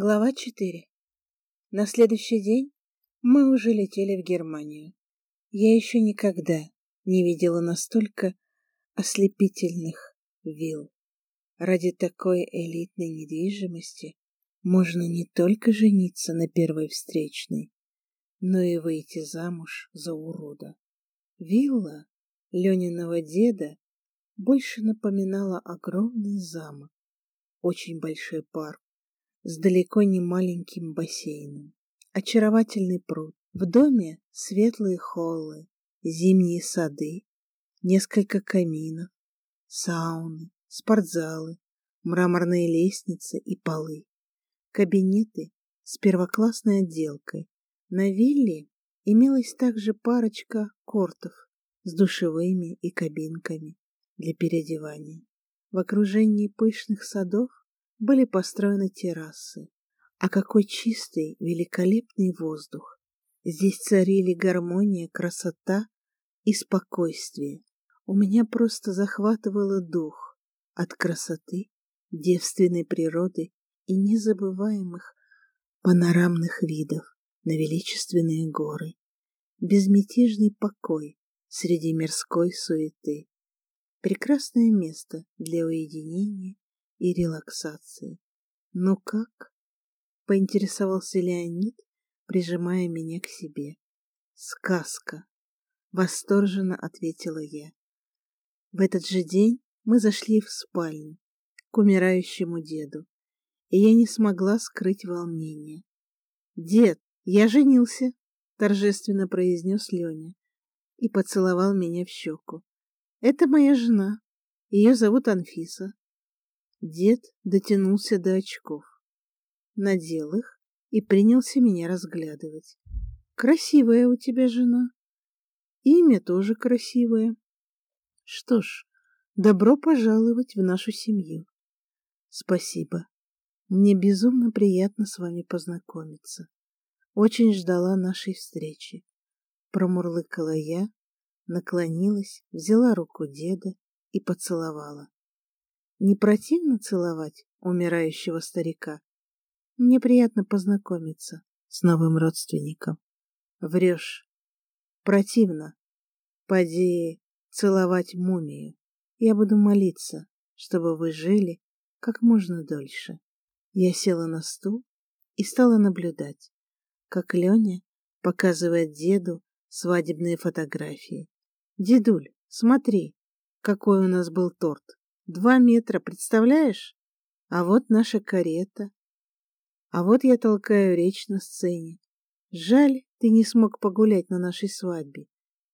Глава 4. На следующий день мы уже летели в Германию. Я еще никогда не видела настолько ослепительных вилл. Ради такой элитной недвижимости можно не только жениться на первой встречной, но и выйти замуж за урода. Вилла Лениного деда больше напоминала огромный замок, очень большой парк с далеко не маленьким бассейном, очаровательный пруд. В доме светлые холлы, зимние сады, несколько каминов, сауны, спортзалы, мраморные лестницы и полы, кабинеты с первоклассной отделкой. На вилле имелась также парочка кортов с душевыми и кабинками для переодевания. В окружении пышных садов были построены террасы. А какой чистый, великолепный воздух! Здесь царили гармония, красота и спокойствие. У меня просто захватывало дух от красоты, девственной природы и незабываемых панорамных видов на величественные горы. Безмятежный покой среди мирской суеты. Прекрасное место для уединения и релаксации. «Ну как?» — поинтересовался Леонид, прижимая меня к себе. «Сказка!» — восторженно ответила я. В этот же день мы зашли в спальню к умирающему деду, и я не смогла скрыть волнение. «Дед, я женился!» — торжественно произнес Леня и поцеловал меня в щеку. «Это моя жена. Ее зовут Анфиса». Дед дотянулся до очков, надел их и принялся меня разглядывать. «Красивая у тебя жена. Имя тоже красивое. Что ж, добро пожаловать в нашу семью. Спасибо. Мне безумно приятно с вами познакомиться. Очень ждала нашей встречи. Промурлыкала я, наклонилась, взяла руку деда и поцеловала. Не противно целовать умирающего старика? Мне приятно познакомиться с новым родственником. Врешь. Противно. Поди целовать мумию. Я буду молиться, чтобы вы жили как можно дольше. Я села на стул и стала наблюдать, как Леня показывает деду свадебные фотографии. «Дедуль, смотри, какой у нас был торт! Два метра, представляешь? А вот наша карета. А вот я толкаю речь на сцене. Жаль, ты не смог погулять на нашей свадьбе.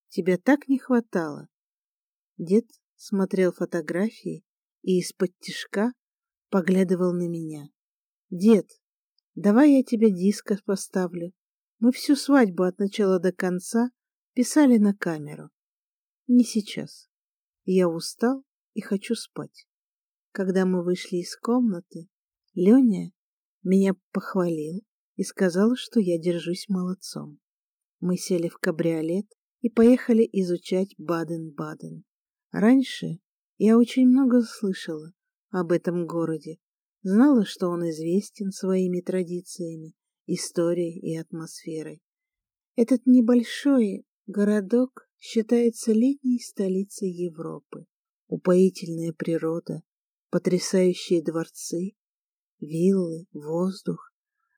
Тебя так не хватало». Дед смотрел фотографии и из-под тишка поглядывал на меня. «Дед, давай я тебе диско поставлю. Мы всю свадьбу от начала до конца писали на камеру. Не сейчас. Я устал и хочу спать. Когда мы вышли из комнаты, Леня меня похвалил и сказал, что я держусь молодцом. Мы сели в кабриолет и поехали изучать Баден-Баден. Раньше я очень много слышала об этом городе, знала, что он известен своими традициями, историей и атмосферой. Этот небольшой городок считается летней столицей Европы. Упоительная природа, потрясающие дворцы, виллы, воздух,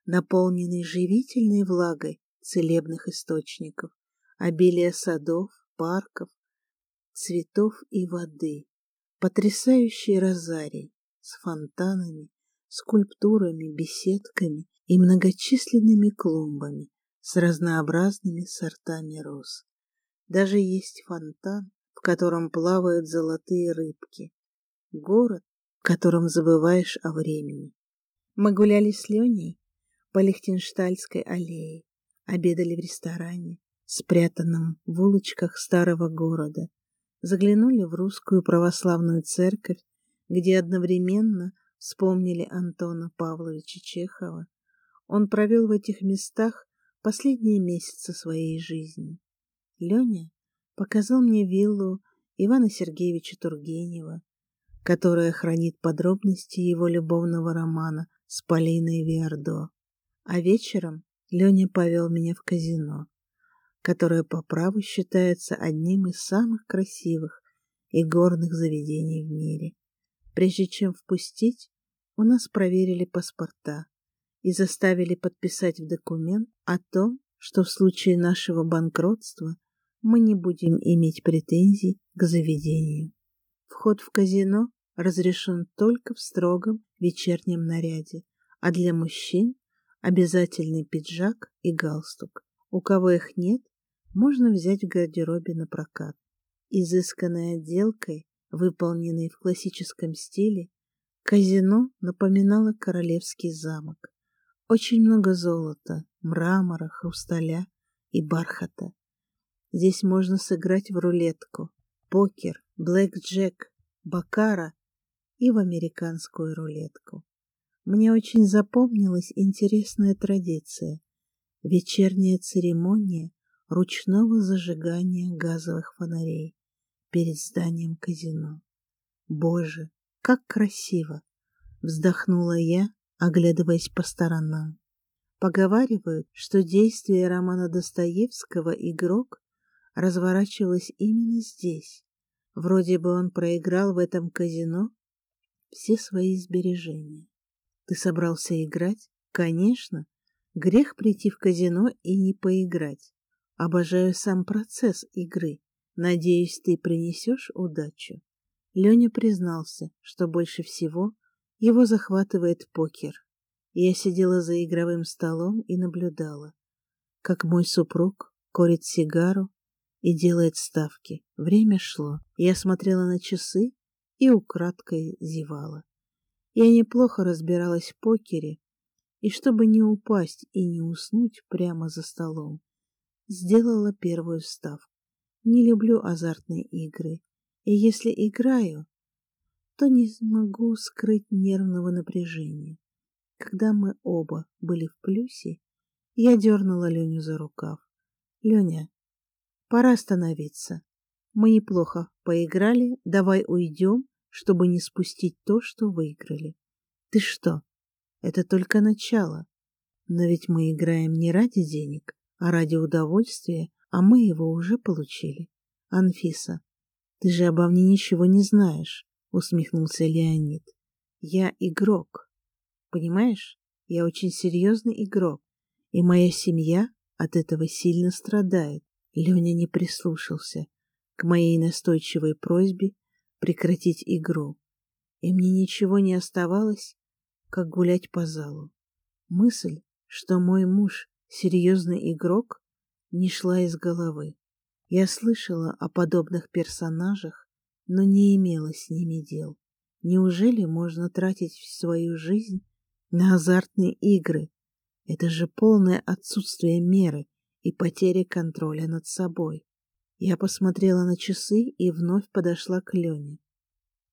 наполненный живительной влагой целебных источников, обилие садов, парков, цветов и воды, потрясающий розарий с фонтанами, скульптурами, беседками и многочисленными клумбами с разнообразными сортами роз. Даже есть фонтан, котором плавают золотые рыбки. Город, в котором забываешь о времени. Мы гуляли с Леней по Лихтенштальской аллее, обедали в ресторане, спрятанном в улочках старого города, заглянули в русскую православную церковь, где одновременно вспомнили Антона Павловича Чехова. Он провел в этих местах последние месяцы своей жизни. Леня показал мне виллу Ивана Сергеевича Тургенева, которая хранит подробности его любовного романа с Полиной Виардо. А вечером Леня повел меня в казино, которое по праву считается одним из самых красивых и горных заведений в мире. Прежде чем впустить, у нас проверили паспорта и заставили подписать в документ о том, что в случае нашего банкротства мы не будем иметь претензий к заведению. Вход в казино разрешен только в строгом вечернем наряде, а для мужчин обязательный пиджак и галстук. У кого их нет, можно взять в гардеробе на прокат. Изысканной отделкой, выполненной в классическом стиле, казино напоминало королевский замок. Очень много золота, мрамора, хрусталя и бархата. Здесь можно сыграть в рулетку, покер, блэк-джек, бакара и в американскую рулетку. Мне очень запомнилась интересная традиция — вечерняя церемония ручного зажигания газовых фонарей перед зданием казино. Боже, как красиво! Вздохнула я, оглядываясь по сторонам. Поговаривают, что действие романа Достоевского «Игрок» разворачивалось именно здесь. Вроде бы он проиграл в этом казино все свои сбережения. Ты собрался играть? Конечно. Грех прийти в казино и не поиграть. Обожаю сам процесс игры. Надеюсь, ты принесешь удачу. Леня признался, что больше всего его захватывает покер. Я сидела за игровым столом и наблюдала, как мой супруг курит сигару и делает ставки. Время шло. Я смотрела на часы и украдкой зевала. Я неплохо разбиралась в покере, и чтобы не упасть и не уснуть прямо за столом, сделала первую ставку. Не люблю азартные игры, и если играю, то не смогу скрыть нервного напряжения. Когда мы оба были в плюсе, я дернула Леню за рукав. «Леня, пора остановиться. Мы неплохо поиграли, давай уйдем, чтобы не спустить то, что выиграли. Ты что? Это только начало. Но ведь мы играем не ради денег, а ради удовольствия, а мы его уже получили. Анфиса, ты же обо мне ничего не знаешь, усмехнулся Леонид. Я игрок. Понимаешь? Я очень серьезный игрок, и моя семья от этого сильно страдает. Леня не прислушался к моей настойчивой просьбе прекратить игру, и мне ничего не оставалось, как гулять по залу. Мысль, что мой муж серьезный игрок, не шла из головы. Я слышала о подобных персонажах, но не имела с ними дел. Неужели можно тратить свою жизнь на азартные игры? Это же полное отсутствие меры и потеря контроля над собой. Я посмотрела на часы и вновь подошла к Лене.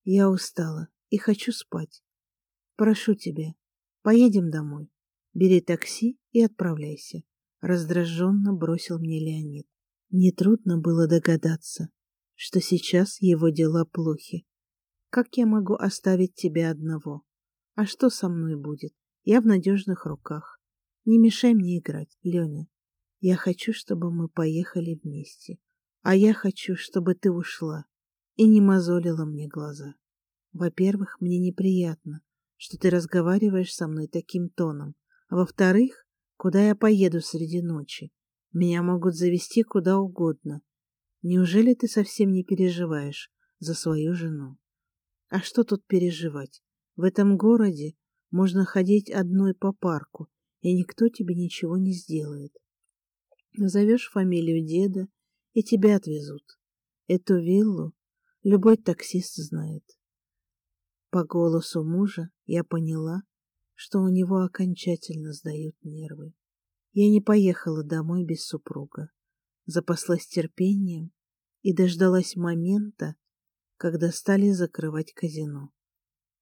Я устала и хочу спать. Прошу тебя, поедем домой. Бери такси и отправляйся. Раздраженно бросил мне Леонид. Нетрудно было догадаться, что сейчас его дела плохи. Как я могу оставить тебя одного? А что со мной будет? Я в надежных руках. Не мешай мне играть, Леня. Я хочу, чтобы мы поехали вместе. А я хочу, чтобы ты ушла и не мозолила мне глаза. Во-первых, мне неприятно, что ты разговариваешь со мной таким тоном. А во-вторых, куда я поеду среди ночи? Меня могут завести куда угодно. Неужели ты совсем не переживаешь за свою жену? А что тут переживать? В этом городе можно ходить одной по парку, и никто тебе ничего не сделает. Назовешь фамилию деда и тебя отвезут. Эту виллу любой таксист знает. По голосу мужа я поняла, что у него окончательно сдают нервы. Я не поехала домой без супруга, запаслась терпением и дождалась момента, когда стали закрывать казино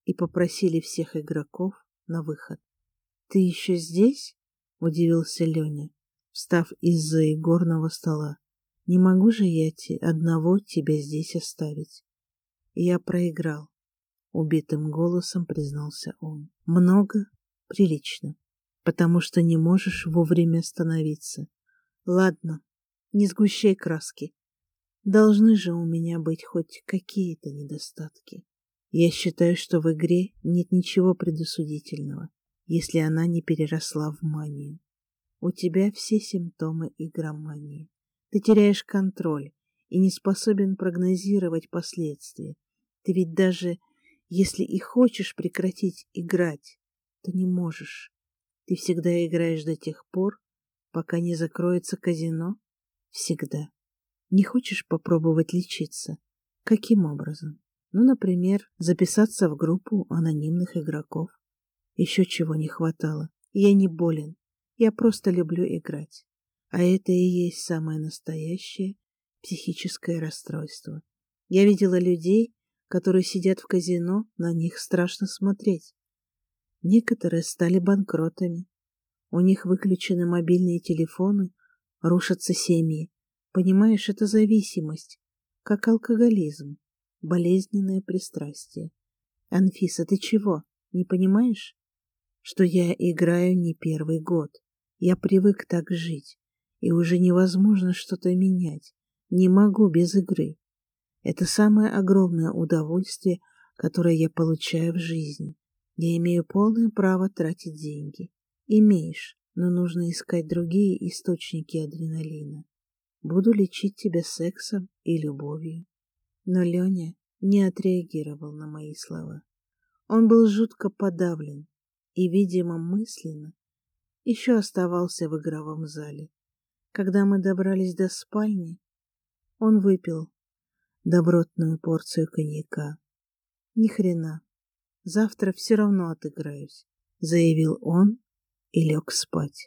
и попросили всех игроков на выход. «Ты еще здесь?» — удивился Леня, встав из-за игорного стола. Не могу же я те, одного тебя здесь оставить. Я проиграл, убитым голосом признался он. Много? Прилично. Потому что не можешь вовремя остановиться. Ладно, не сгущай краски. Должны же у меня быть хоть какие-то недостатки. Я считаю, что в игре нет ничего предосудительного, если она не переросла в манию. У тебя все симптомы игромании. Ты теряешь контроль и не способен прогнозировать последствия. Ты ведь даже если и хочешь прекратить играть, то не можешь. Ты всегда играешь до тех пор, пока не закроется казино. Всегда. Не хочешь попробовать лечиться? Каким образом? Ну, например, записаться в группу анонимных игроков. Еще чего не хватало. Я не болен. Я просто люблю играть. А это и есть самое настоящее психическое расстройство. Я видела людей, которые сидят в казино, на них страшно смотреть. Некоторые стали банкротами. У них выключены мобильные телефоны, рушатся семьи, Понимаешь, это зависимость, как алкоголизм, болезненное пристрастие. Анфиса, ты чего, не понимаешь? Что я играю не первый год. Я привык так жить, и уже невозможно что-то менять. Не могу без игры. Это самое огромное удовольствие, которое я получаю в жизни. Я имею полное право тратить деньги. Имеешь, но нужно искать другие источники адреналина. Буду лечить тебя сексом и любовью. Но Леня не отреагировал на мои слова. Он был жутко подавлен и, видимо, мысленно еще оставался в игровом зале. Когда мы добрались до спальни, он выпил добротную порцию коньяка. Ни хрена, завтра все равно отыграюсь, заявил он и лег спать.